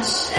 rush.